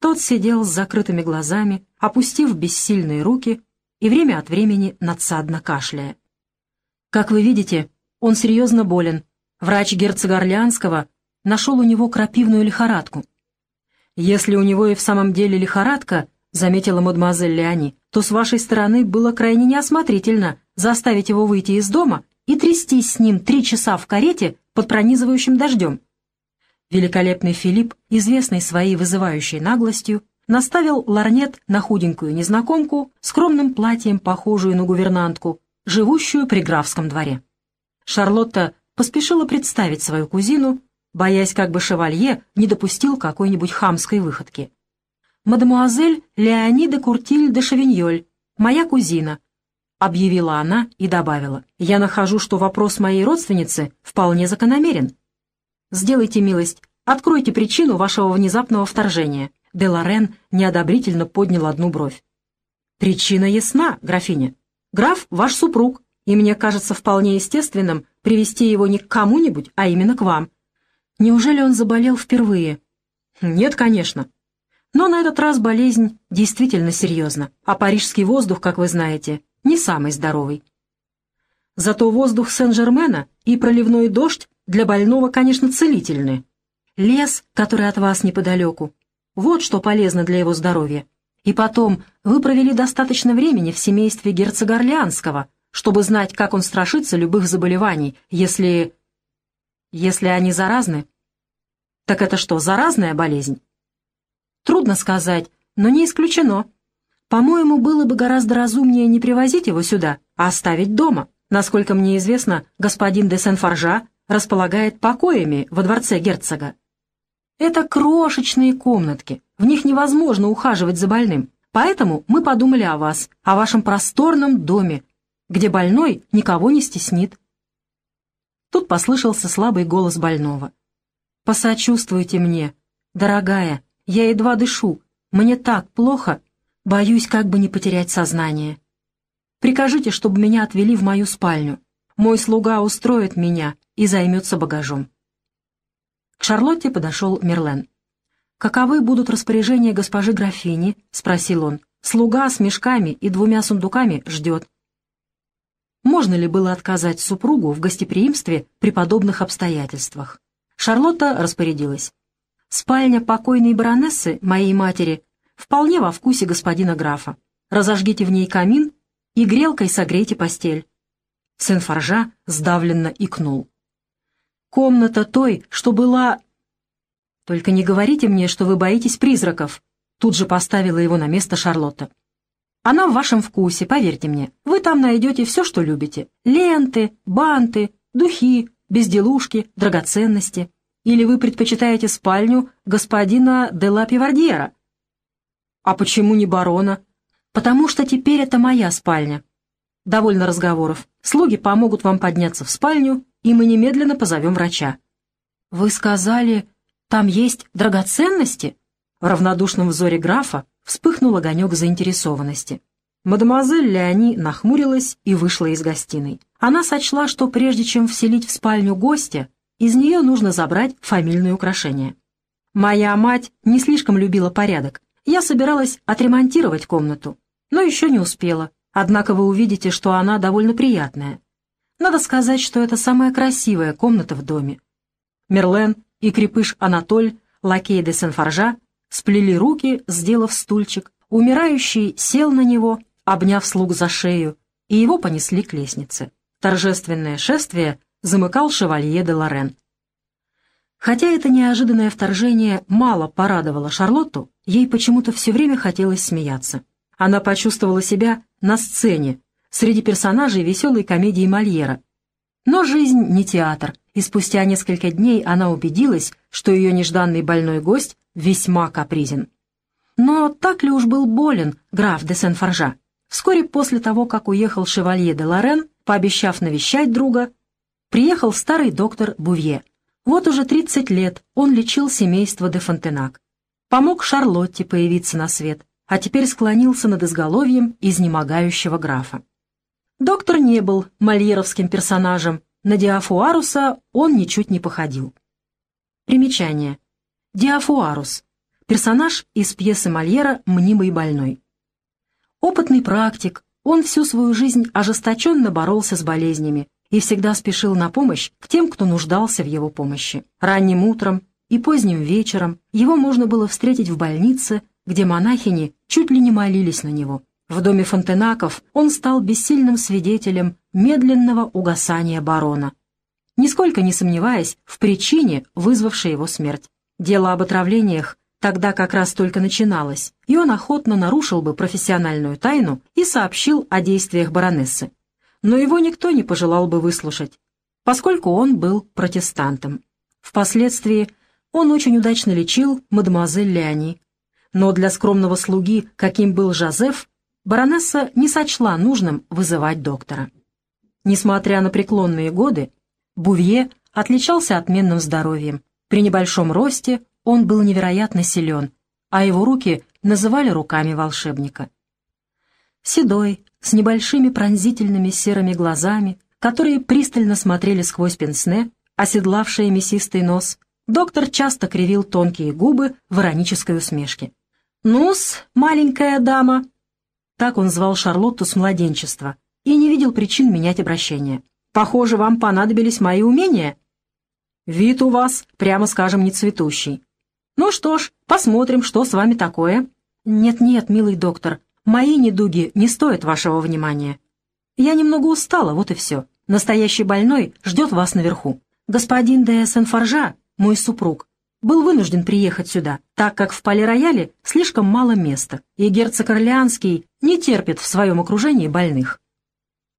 Тот сидел с закрытыми глазами, опустив бессильные руки и время от времени надсадно кашляя. «Как вы видите, он серьезно болен. Врач герцога Орлеанского нашел у него крапивную лихорадку. Если у него и в самом деле лихорадка, — заметила мадемуазель Леони, — то с вашей стороны было крайне неосмотрительно заставить его выйти из дома и трястись с ним три часа в карете под пронизывающим дождем. Великолепный Филипп, известный своей вызывающей наглостью, наставил ларнет на худенькую незнакомку, скромным платьем похожую на гувернантку, живущую при графском дворе. Шарлотта поспешила представить свою кузину, боясь, как бы шевалье не допустил какой-нибудь хамской выходки. «Мадемуазель Леонида Куртиль де Шавиньоль, моя кузина», — объявила она и добавила. «Я нахожу, что вопрос моей родственницы вполне закономерен. Сделайте милость, откройте причину вашего внезапного вторжения». Де Лорен неодобрительно поднял одну бровь. «Причина ясна, графиня. Граф — ваш супруг, и мне кажется вполне естественным привести его не к кому-нибудь, а именно к вам. Неужели он заболел впервые?» «Нет, конечно. Но на этот раз болезнь действительно серьезна, а парижский воздух, как вы знаете, не самый здоровый. Зато воздух Сен-Жермена и проливной дождь для больного, конечно, целительны. Лес, который от вас неподалеку, вот что полезно для его здоровья. И потом, вы провели достаточно времени в семействе герцога Орлеанского, чтобы знать, как он страшится любых заболеваний, если... если они заразны. Так это что, заразная болезнь? Трудно сказать, но не исключено. По-моему, было бы гораздо разумнее не привозить его сюда, а оставить дома. Насколько мне известно, господин де Сен-Форжа располагает покоями во дворце герцога. Это крошечные комнатки, в них невозможно ухаживать за больным. Поэтому мы подумали о вас, о вашем просторном доме, где больной никого не стеснит. Тут послышался слабый голос больного. «Посочувствуйте мне, дорогая, я едва дышу, мне так плохо, боюсь как бы не потерять сознание. Прикажите, чтобы меня отвели в мою спальню. Мой слуга устроит меня и займется багажом». К Шарлотте подошел Мерлен. «Каковы будут распоряжения госпожи графини?» — спросил он. «Слуга с мешками и двумя сундуками ждет». Можно ли было отказать супругу в гостеприимстве при подобных обстоятельствах? Шарлотта распорядилась. «Спальня покойной баронессы, моей матери, вполне во вкусе господина графа. Разожгите в ней камин и грелкой согрейте постель». Сен-Форжа сдавленно икнул. Комната той, что была... Только не говорите мне, что вы боитесь призраков. Тут же поставила его на место Шарлотта. Она в вашем вкусе, поверьте мне. Вы там найдете все, что любите. Ленты, банты, духи, безделушки, драгоценности. Или вы предпочитаете спальню господина де ла Пивардьера? А почему не барона? Потому что теперь это моя спальня. Довольно разговоров. Слуги помогут вам подняться в спальню и мы немедленно позовем врача». «Вы сказали, там есть драгоценности?» В равнодушном взоре графа вспыхнул огонек заинтересованности. Мадемуазель Леони нахмурилась и вышла из гостиной. Она сочла, что прежде чем вселить в спальню гостя, из нее нужно забрать фамильные украшения. Моя мать не слишком любила порядок. Я собиралась отремонтировать комнату, но еще не успела. Однако вы увидите, что она довольно приятная. Надо сказать, что это самая красивая комната в доме. Мерлен и крепыш Анатоль, лакей де Сен-Форжа, сплели руки, сделав стульчик. Умирающий сел на него, обняв слуг за шею, и его понесли к лестнице. Торжественное шествие замыкал шевалье де Лорен. Хотя это неожиданное вторжение мало порадовало Шарлотту, ей почему-то все время хотелось смеяться. Она почувствовала себя на сцене, среди персонажей веселой комедии Мольера. Но жизнь не театр, и спустя несколько дней она убедилась, что ее нежданный больной гость весьма капризен. Но так ли уж был болен граф де Сен-Форжа? Вскоре после того, как уехал шевалье де Лорен, пообещав навещать друга, приехал старый доктор Бувье. Вот уже 30 лет он лечил семейство де Фонтенак. Помог Шарлотте появиться на свет, а теперь склонился над изголовьем изнемогающего графа. Доктор не был мольеровским персонажем, на Диафуаруса он ничуть не походил. Примечание. Диафуарус. персонаж из пьесы Мольера «Мнимый больной». Опытный практик, он всю свою жизнь ожесточенно боролся с болезнями и всегда спешил на помощь к тем, кто нуждался в его помощи. Ранним утром и поздним вечером его можно было встретить в больнице, где монахини чуть ли не молились на него. В доме Фонтенаков он стал бессильным свидетелем медленного угасания барона, нисколько не сомневаясь в причине, вызвавшей его смерть. Дело об отравлениях тогда как раз только начиналось, и он охотно нарушил бы профессиональную тайну и сообщил о действиях баронессы. Но его никто не пожелал бы выслушать, поскольку он был протестантом. Впоследствии он очень удачно лечил мадемуазель Леони. Но для скромного слуги, каким был Жозеф, баронесса не сочла нужным вызывать доктора. Несмотря на преклонные годы, Бувье отличался отменным здоровьем. При небольшом росте он был невероятно силен, а его руки называли руками волшебника. Седой, с небольшими пронзительными серыми глазами, которые пристально смотрели сквозь пенсне, оседлавшие мясистый нос, доктор часто кривил тонкие губы в иронической усмешке. «Ну-с, маленькая дама!» Так он звал Шарлотту с младенчества и не видел причин менять обращение. «Похоже, вам понадобились мои умения?» «Вид у вас, прямо скажем, не цветущий. Ну что ж, посмотрим, что с вами такое». «Нет-нет, милый доктор, мои недуги не стоят вашего внимания. Я немного устала, вот и все. Настоящий больной ждет вас наверху. Господин де Сен-Форжа, мой супруг, был вынужден приехать сюда, так как в Пале-Рояле слишком мало места, и герцог Орлеанский не терпит в своем окружении больных.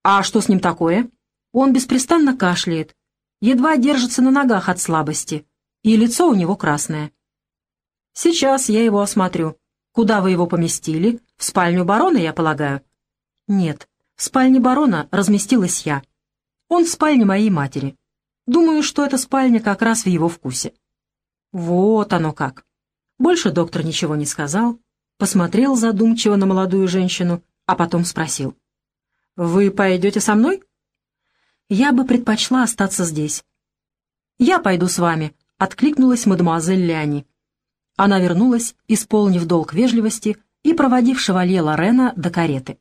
А что с ним такое? Он беспрестанно кашляет, едва держится на ногах от слабости, и лицо у него красное. Сейчас я его осмотрю. Куда вы его поместили? В спальню барона, я полагаю? Нет, в спальне барона разместилась я. Он в спальне моей матери. Думаю, что эта спальня как раз в его вкусе. Вот оно как. Больше доктор ничего не сказал, посмотрел задумчиво на молодую женщину, а потом спросил. «Вы пойдете со мной?» «Я бы предпочла остаться здесь». «Я пойду с вами», — откликнулась мадемуазель Ляни. Она вернулась, исполнив долг вежливости и проводив шевалье Лорена до кареты.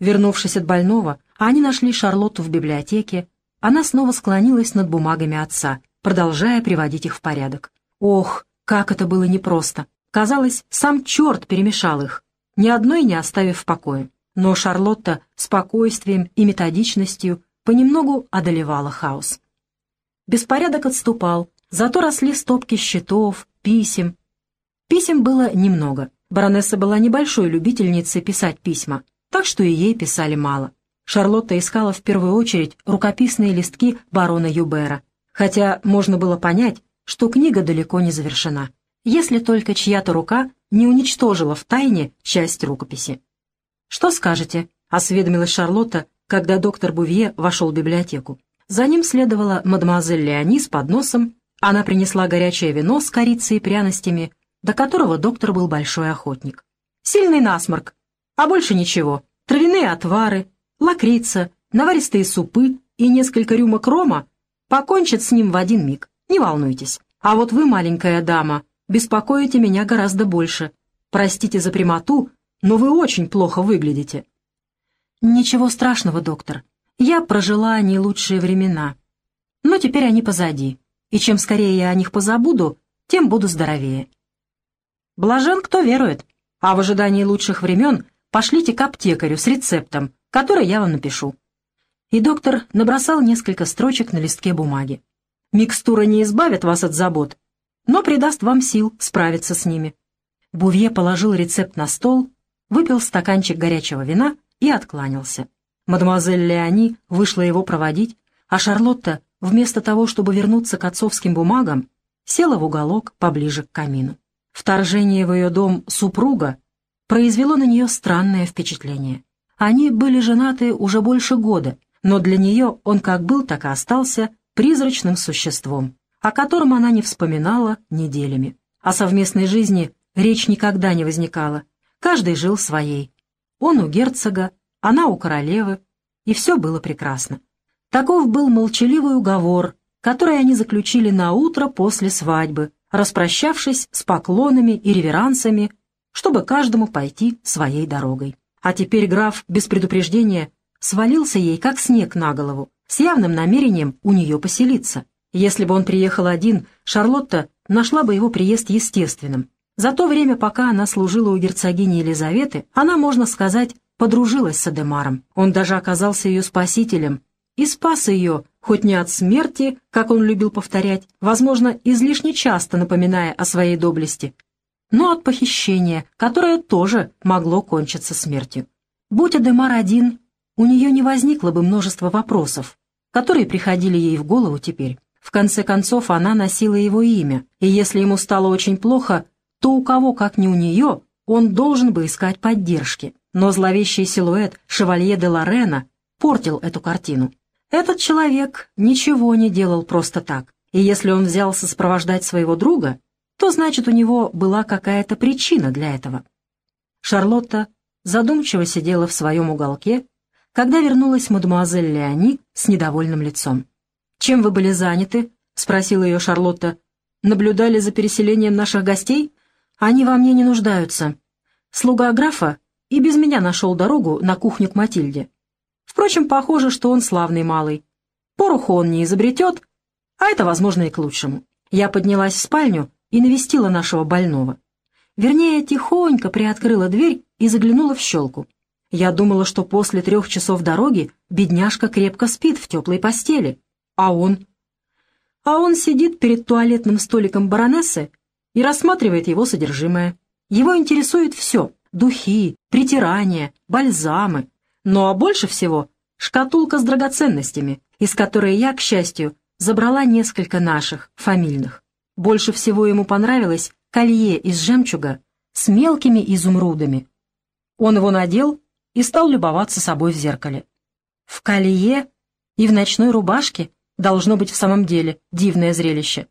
Вернувшись от больного, они нашли Шарлотту в библиотеке. Она снова склонилась над бумагами отца, продолжая приводить их в порядок. Ох, как это было непросто! Казалось, сам черт перемешал их, ни одной не оставив в покое. Но Шарлотта спокойствием и методичностью понемногу одолевала хаос. Беспорядок отступал, зато росли стопки счетов, писем. Писем было немного. Баронесса была небольшой любительницей писать письма, так что и ей писали мало. Шарлотта искала в первую очередь рукописные листки барона Юбера, хотя можно было понять, что книга далеко не завершена, если только чья-то рука не уничтожила в тайне часть рукописи. «Что скажете?» — осведомилась Шарлотта, когда доктор Бувье вошел в библиотеку. За ним следовала мадемуазель Леони с подносом, она принесла горячее вино с корицей и пряностями, до которого доктор был большой охотник. Сильный насморк, а больше ничего. Травяные отвары, лакрица, наваристые супы и несколько рюмок рома покончат с ним в один миг, не волнуйтесь. А вот вы, маленькая дама, беспокоите меня гораздо больше. Простите за прямоту, но вы очень плохо выглядите». «Ничего страшного, доктор. Я прожила не лучшие времена. Но теперь они позади, и чем скорее я о них позабуду, тем буду здоровее». «Блажен, кто верует, а в ожидании лучших времен пошлите к аптекарю с рецептом, который я вам напишу». И доктор набросал несколько строчек на листке бумаги. «Микстура не избавит вас от забот, но придаст вам сил справиться с ними». Бувье положил рецепт на стол, выпил стаканчик горячего вина и откланялся. Мадемуазель Леони вышла его проводить, а Шарлотта, вместо того, чтобы вернуться к отцовским бумагам, села в уголок поближе к камину. Вторжение в ее дом супруга произвело на нее странное впечатление. Они были женаты уже больше года, но для нее он как был, так и остался призрачным существом, о котором она не вспоминала неделями. О совместной жизни речь никогда не возникала, каждый жил своей. Он у герцога, она у королевы, и все было прекрасно. Таков был молчаливый уговор, который они заключили на утро после свадьбы, распрощавшись с поклонами и реверансами, чтобы каждому пойти своей дорогой. А теперь граф без предупреждения свалился ей как снег на голову, с явным намерением у нее поселиться. Если бы он приехал один, Шарлотта нашла бы его приезд естественным. За то время, пока она служила у герцогини Елизаветы, она, можно сказать, подружилась с Адемаром. Он даже оказался ее спасителем и спас ее, хоть не от смерти, как он любил повторять, возможно, излишне часто напоминая о своей доблести, но от похищения, которое тоже могло кончиться смертью. Будь Адемар один, у нее не возникло бы множества вопросов, которые приходили ей в голову теперь. В конце концов, она носила его имя, и если ему стало очень плохо, то у кого, как не у нее, он должен бы искать поддержки. Но зловещий силуэт шевалье де Лорена портил эту картину. Этот человек ничего не делал просто так, и если он взялся сопровождать своего друга, то значит у него была какая-то причина для этого. Шарлотта задумчиво сидела в своем уголке, когда вернулась мадемуазель Леони с недовольным лицом. «Чем вы были заняты?» — спросила ее Шарлотта. «Наблюдали за переселением наших гостей? Они во мне не нуждаются. Слуга графа и без меня нашел дорогу на кухню к Матильде. Впрочем, похоже, что он славный малый. Пороху он не изобретет, а это, возможно, и к лучшему. Я поднялась в спальню и навестила нашего больного. Вернее, тихонько приоткрыла дверь и заглянула в щелку. Я думала, что после трех часов дороги бедняжка крепко спит в теплой постели. А он? А он сидит перед туалетным столиком баронессы и рассматривает его содержимое. Его интересует все — духи, притирания, бальзамы. Ну а больше всего — шкатулка с драгоценностями, из которой я, к счастью, забрала несколько наших, фамильных. Больше всего ему понравилось колье из жемчуга с мелкими изумрудами. Он его надел и стал любоваться собой в зеркале. В колье и в ночной рубашке должно быть в самом деле дивное зрелище.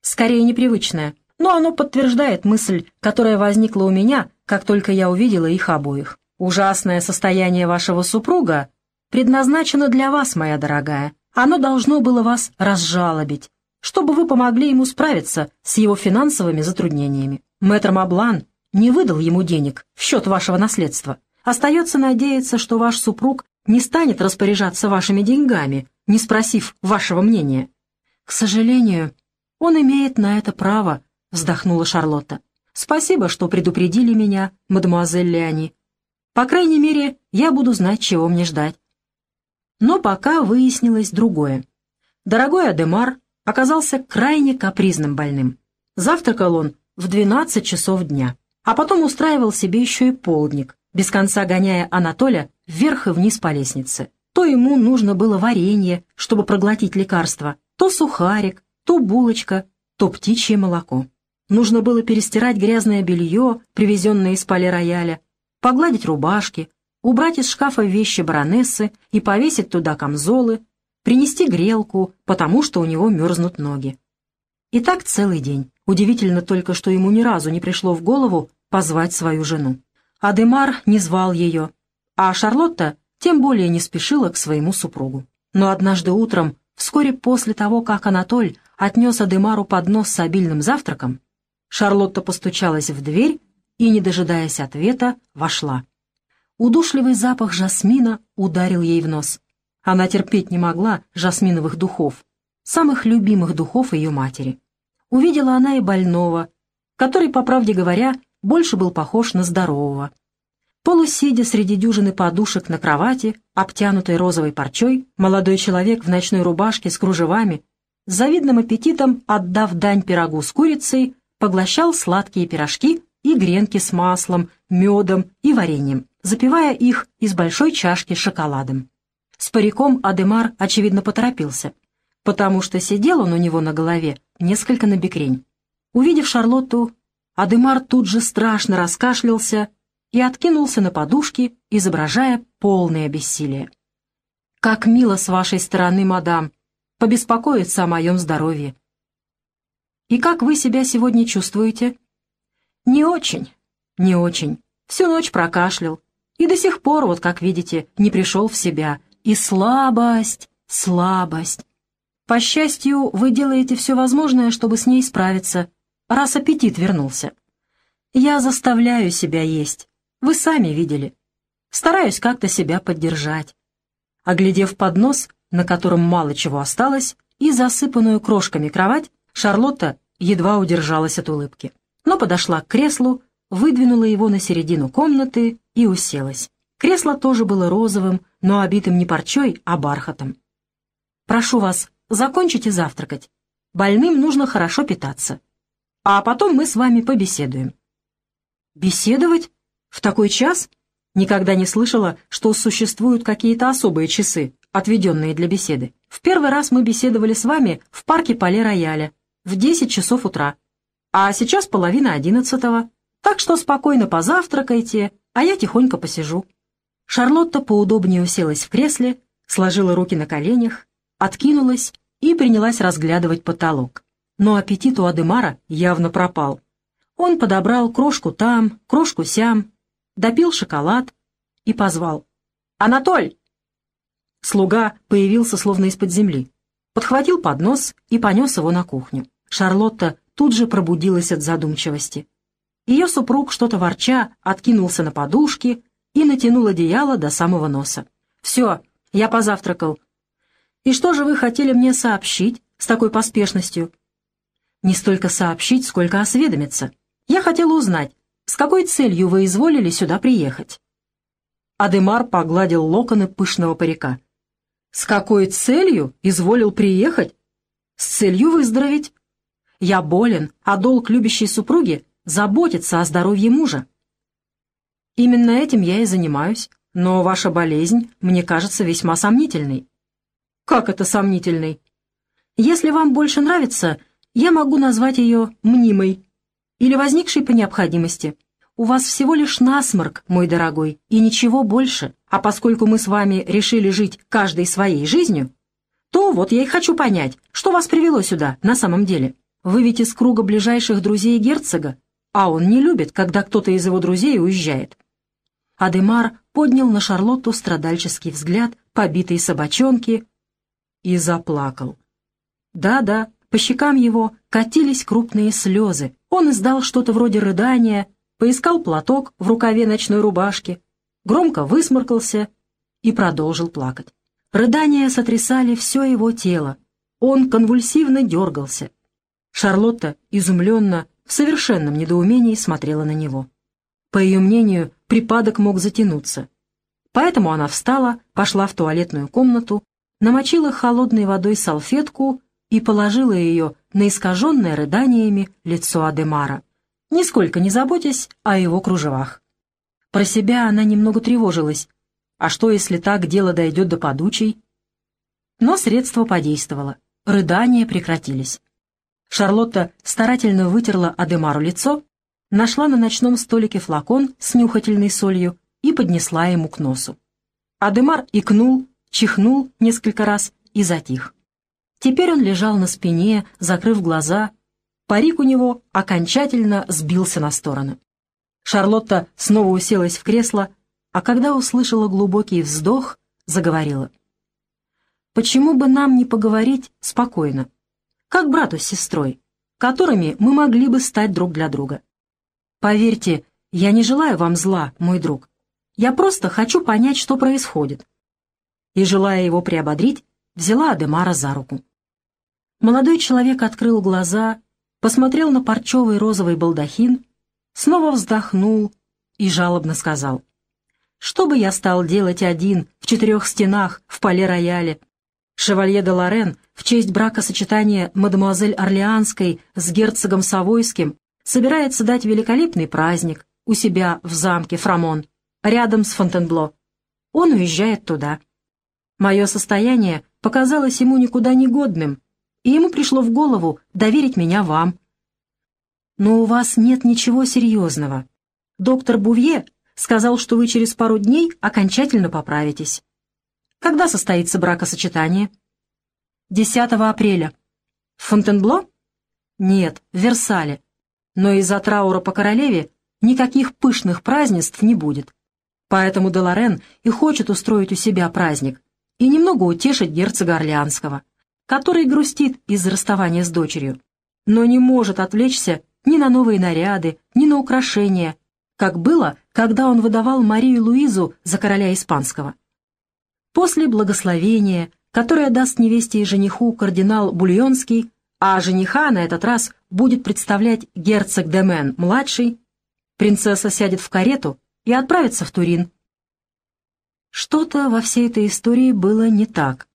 Скорее непривычное, но оно подтверждает мысль, которая возникла у меня, как только я увидела их обоих. Ужасное состояние вашего супруга предназначено для вас, моя дорогая. Оно должно было вас разжалобить, чтобы вы помогли ему справиться с его финансовыми затруднениями. Мэтр Маблан не выдал ему денег в счет вашего наследства. Остается надеяться, что ваш супруг не станет распоряжаться вашими деньгами, не спросив вашего мнения. К сожалению, он имеет на это право, вздохнула Шарлотта. Спасибо, что предупредили меня, мадемуазель Леони. По крайней мере, я буду знать, чего мне ждать. Но пока выяснилось другое. Дорогой Адемар оказался крайне капризным больным. Завтракал он в 12 часов дня, а потом устраивал себе еще и полдник, без конца гоняя Анатоля вверх и вниз по лестнице. То ему нужно было варенье, чтобы проглотить лекарство, то сухарик, то булочка, то птичье молоко. Нужно было перестирать грязное белье, привезенное из рояля, погладить рубашки, убрать из шкафа вещи баронессы и повесить туда камзолы, принести грелку, потому что у него мерзнут ноги. И так целый день. Удивительно только, что ему ни разу не пришло в голову позвать свою жену. Адемар не звал ее, а Шарлотта тем более не спешила к своему супругу. Но однажды утром, вскоре после того, как Анатоль отнес Адемару поднос с обильным завтраком, Шарлотта постучалась в дверь и, не дожидаясь ответа, вошла. Удушливый запах жасмина ударил ей в нос. Она терпеть не могла жасминовых духов, самых любимых духов ее матери. Увидела она и больного, который, по правде говоря, больше был похож на здорового. Полусидя среди дюжины подушек на кровати, обтянутой розовой парчой, молодой человек в ночной рубашке с кружевами, с завидным аппетитом, отдав дань пирогу с курицей, поглощал сладкие пирожки и гренки с маслом, медом и вареньем, запивая их из большой чашки шоколадом. С париком Адемар, очевидно, поторопился, потому что сидел он у него на голове несколько набекрень. Увидев Шарлотту, Адемар тут же страшно раскашлялся и откинулся на подушки, изображая полное бессилие. «Как мило с вашей стороны, мадам, побеспокоиться о моем здоровье». «И как вы себя сегодня чувствуете?» «Не очень, не очень. Всю ночь прокашлял. И до сих пор, вот как видите, не пришел в себя. И слабость, слабость. По счастью, вы делаете все возможное, чтобы с ней справиться, раз аппетит вернулся. Я заставляю себя есть. Вы сами видели. Стараюсь как-то себя поддержать. Оглядев поднос, на котором мало чего осталось, и засыпанную крошками кровать, Шарлотта едва удержалась от улыбки. Но подошла к креслу, выдвинула его на середину комнаты и уселась. Кресло тоже было розовым, но обитым не парчой, а бархатом. «Прошу вас, закончите завтракать. Больным нужно хорошо питаться. А потом мы с вами побеседуем». «Беседовать? В такой час?» Никогда не слышала, что существуют какие-то особые часы, отведенные для беседы. В первый раз мы беседовали с вами в парке Пале-Рояля в 10 часов утра, а сейчас половина одиннадцатого, так что спокойно позавтракайте, а я тихонько посижу». Шарлотта поудобнее уселась в кресле, сложила руки на коленях, откинулась и принялась разглядывать потолок. Но аппетит у Адемара явно пропал. Он подобрал крошку там, крошку сям, допил шоколад и позвал. «Анатоль!» Слуга появился словно из-под земли, подхватил поднос и понес его на кухню. Шарлотта тут же пробудилась от задумчивости. Ее супруг, что-то ворча, откинулся на подушки и натянул одеяло до самого носа. «Все, я позавтракал. И что же вы хотели мне сообщить с такой поспешностью?» «Не столько сообщить, сколько осведомиться. Я хотела узнать, с какой целью вы изволили сюда приехать?» Адемар погладил локоны пышного парика. «С какой целью изволил приехать?» «С целью выздороветь. Я болен, а долг любящей супруги — заботиться о здоровье мужа. Именно этим я и занимаюсь, но ваша болезнь мне кажется весьма сомнительной. Как это сомнительной? Если вам больше нравится, я могу назвать ее мнимой или возникшей по необходимости. У вас всего лишь насморк, мой дорогой, и ничего больше. А поскольку мы с вами решили жить каждой своей жизнью, то вот я и хочу понять, что вас привело сюда на самом деле. Вы ведь из круга ближайших друзей герцога, а он не любит, когда кто-то из его друзей уезжает. Адемар поднял на Шарлотту страдальческий взгляд побитой собачонки и заплакал. Да-да, по щекам его катились крупные слезы. Он издал что-то вроде рыдания, поискал платок в рукаве ночной рубашки, громко высморкался и продолжил плакать. Рыдания сотрясали все его тело. Он конвульсивно дергался, Шарлотта, изумленно, в совершенном недоумении смотрела на него. По ее мнению, припадок мог затянуться. Поэтому она встала, пошла в туалетную комнату, намочила холодной водой салфетку и положила ее на искаженное рыданиями лицо Адемара, нисколько не заботясь о его кружевах. Про себя она немного тревожилась. А что, если так дело дойдет до подучей? Но средство подействовало. Рыдания прекратились. Шарлотта старательно вытерла Адемару лицо, нашла на ночном столике флакон с нюхательной солью и поднесла ему к носу. Адемар икнул, чихнул несколько раз и затих. Теперь он лежал на спине, закрыв глаза. Парик у него окончательно сбился на сторону. Шарлотта снова уселась в кресло, а когда услышала глубокий вздох, заговорила. «Почему бы нам не поговорить спокойно? как брату с сестрой, которыми мы могли бы стать друг для друга. Поверьте, я не желаю вам зла, мой друг. Я просто хочу понять, что происходит. И, желая его приободрить, взяла Адемара за руку. Молодой человек открыл глаза, посмотрел на парчевый розовый балдахин, снова вздохнул и жалобно сказал. «Что бы я стал делать один в четырех стенах в поле-рояле, Шевалье де Лорен в честь бракосочетания мадемуазель Орлеанской с герцогом Савойским собирается дать великолепный праздник у себя в замке Фрамон, рядом с Фонтенбло. Он уезжает туда. Мое состояние показалось ему никуда не годным, и ему пришло в голову доверить меня вам. Но у вас нет ничего серьезного. Доктор Бувье сказал, что вы через пару дней окончательно поправитесь. Когда состоится бракосочетание? 10 апреля. В Фонтенбло? Нет, в Версале. Но из-за траура по королеве никаких пышных празднеств не будет. Поэтому Деларен и хочет устроить у себя праздник и немного утешить герцога Орлеанского. Который грустит из-за расставания с дочерью, но не может отвлечься ни на новые наряды, ни на украшения, как было, когда он выдавал Марию Луизу за короля испанского. После благословения, которое даст невесте и жениху кардинал Бульонский, а жениха на этот раз будет представлять герцог Демен-младший, принцесса сядет в карету и отправится в Турин. Что-то во всей этой истории было не так.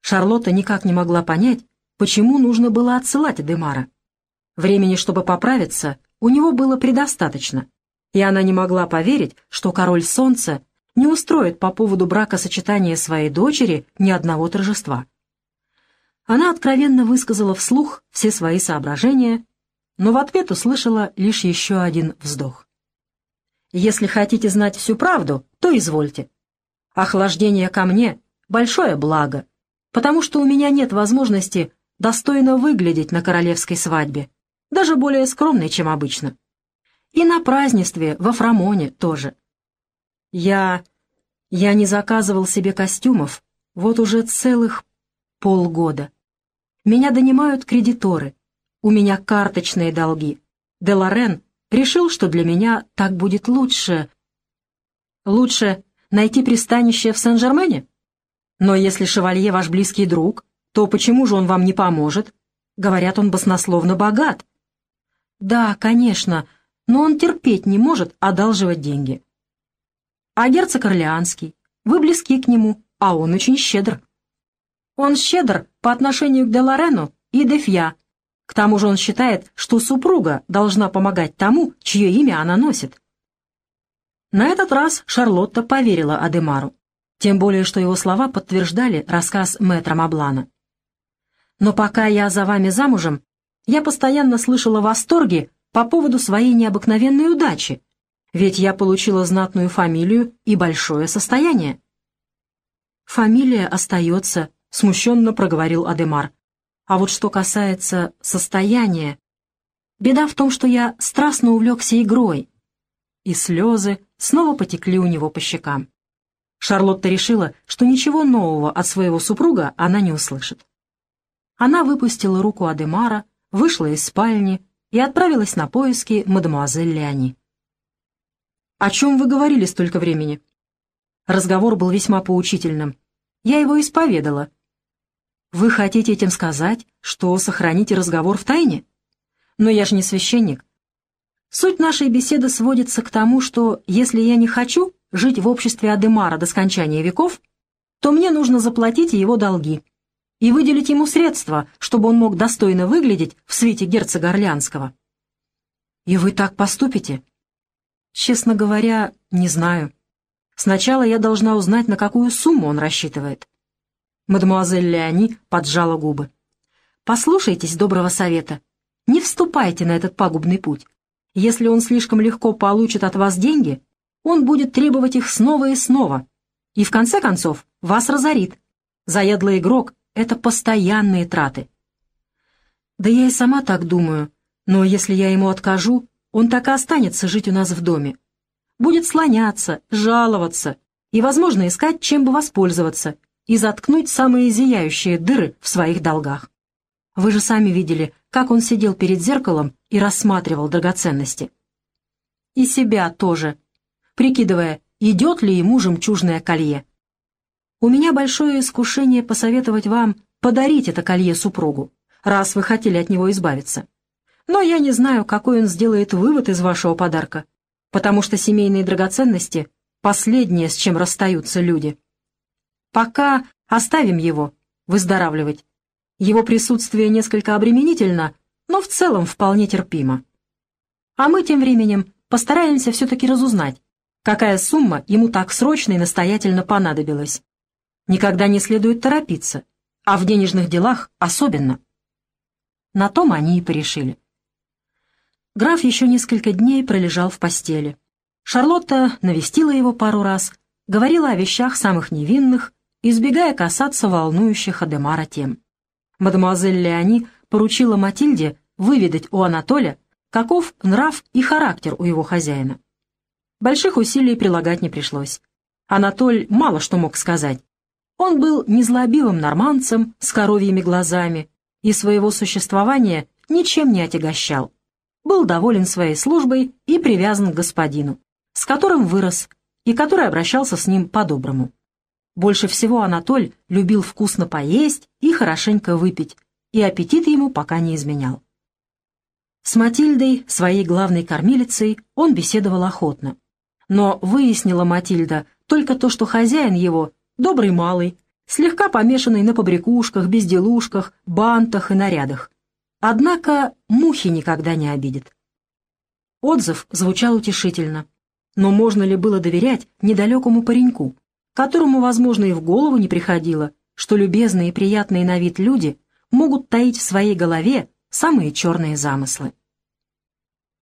Шарлотта никак не могла понять, почему нужно было отсылать Демара. Времени, чтобы поправиться, у него было предостаточно, и она не могла поверить, что король солнца не устроит по поводу бракосочетания своей дочери ни одного торжества. Она откровенно высказала вслух все свои соображения, но в ответ услышала лишь еще один вздох. «Если хотите знать всю правду, то извольте. Охлаждение ко мне — большое благо, потому что у меня нет возможности достойно выглядеть на королевской свадьбе, даже более скромной, чем обычно. И на празднестве во Фрамоне тоже. Я... я не заказывал себе костюмов вот уже целых полгода. Меня донимают кредиторы, у меня карточные долги. Деларен решил, что для меня так будет лучше. Лучше найти пристанище в Сен-Жермене? Но если шевалье ваш близкий друг, то почему же он вам не поможет? Говорят, он баснословно богат. Да, конечно, но он терпеть не может одалживать деньги. А герцог Орлеанский, вы близки к нему, а он очень щедр. Он щедр по отношению к Деларену и Дефья. К тому же он считает, что супруга должна помогать тому, чье имя она носит. На этот раз Шарлотта поверила Адемару, тем более что его слова подтверждали рассказ мэтра Маблана. «Но пока я за вами замужем, я постоянно слышала восторги по поводу своей необыкновенной удачи, ведь я получила знатную фамилию и большое состояние. «Фамилия остается», — смущенно проговорил Адемар. «А вот что касается состояния, беда в том, что я страстно увлекся игрой». И слезы снова потекли у него по щекам. Шарлотта решила, что ничего нового от своего супруга она не услышит. Она выпустила руку Адемара, вышла из спальни и отправилась на поиски мадемуазель Леони. «О чем вы говорили столько времени?» Разговор был весьма поучительным. Я его исповедала. «Вы хотите этим сказать, что сохраните разговор в тайне? Но я же не священник. Суть нашей беседы сводится к тому, что если я не хочу жить в обществе Адемара до скончания веков, то мне нужно заплатить его долги и выделить ему средства, чтобы он мог достойно выглядеть в свете герцога Орлянского. «И вы так поступите?» «Честно говоря, не знаю. Сначала я должна узнать, на какую сумму он рассчитывает». Мадемуазель Леони поджала губы. «Послушайтесь доброго совета. Не вступайте на этот пагубный путь. Если он слишком легко получит от вас деньги, он будет требовать их снова и снова. И в конце концов вас разорит. Заядлый игрок это постоянные траты. Да я и сама так думаю, но если я ему откажу, он так и останется жить у нас в доме. Будет слоняться, жаловаться и, возможно, искать, чем бы воспользоваться и заткнуть самые зияющие дыры в своих долгах. Вы же сами видели, как он сидел перед зеркалом и рассматривал драгоценности. И себя тоже, прикидывая, идет ли ему жемчужное колье. У меня большое искушение посоветовать вам подарить это колье супругу, раз вы хотели от него избавиться. Но я не знаю, какой он сделает вывод из вашего подарка, потому что семейные драгоценности — последнее, с чем расстаются люди. Пока оставим его, выздоравливать. Его присутствие несколько обременительно, но в целом вполне терпимо. А мы тем временем постараемся все-таки разузнать, какая сумма ему так срочно и настоятельно понадобилась. Никогда не следует торопиться, а в денежных делах особенно. На том они и порешили. Граф еще несколько дней пролежал в постели. Шарлотта навестила его пару раз, говорила о вещах самых невинных, избегая касаться волнующих Адемара тем. Мадемуазель Леони поручила Матильде выведать у Анатоля, каков нрав и характер у его хозяина. Больших усилий прилагать не пришлось. Анатоль мало что мог сказать, Он был незлобивым норманцем с коровьими глазами и своего существования ничем не отягощал. Был доволен своей службой и привязан к господину, с которым вырос и который обращался с ним по-доброму. Больше всего Анатоль любил вкусно поесть и хорошенько выпить, и аппетит ему пока не изменял. С Матильдой, своей главной кормилицей, он беседовал охотно. Но выяснила Матильда только то, что хозяин его добрый малый, слегка помешанный на побрякушках, безделушках, бантах и нарядах. Однако мухи никогда не обидит. Отзыв звучал утешительно. Но можно ли было доверять недалекому пареньку, которому, возможно, и в голову не приходило, что любезные и приятные на вид люди могут таить в своей голове самые черные замыслы?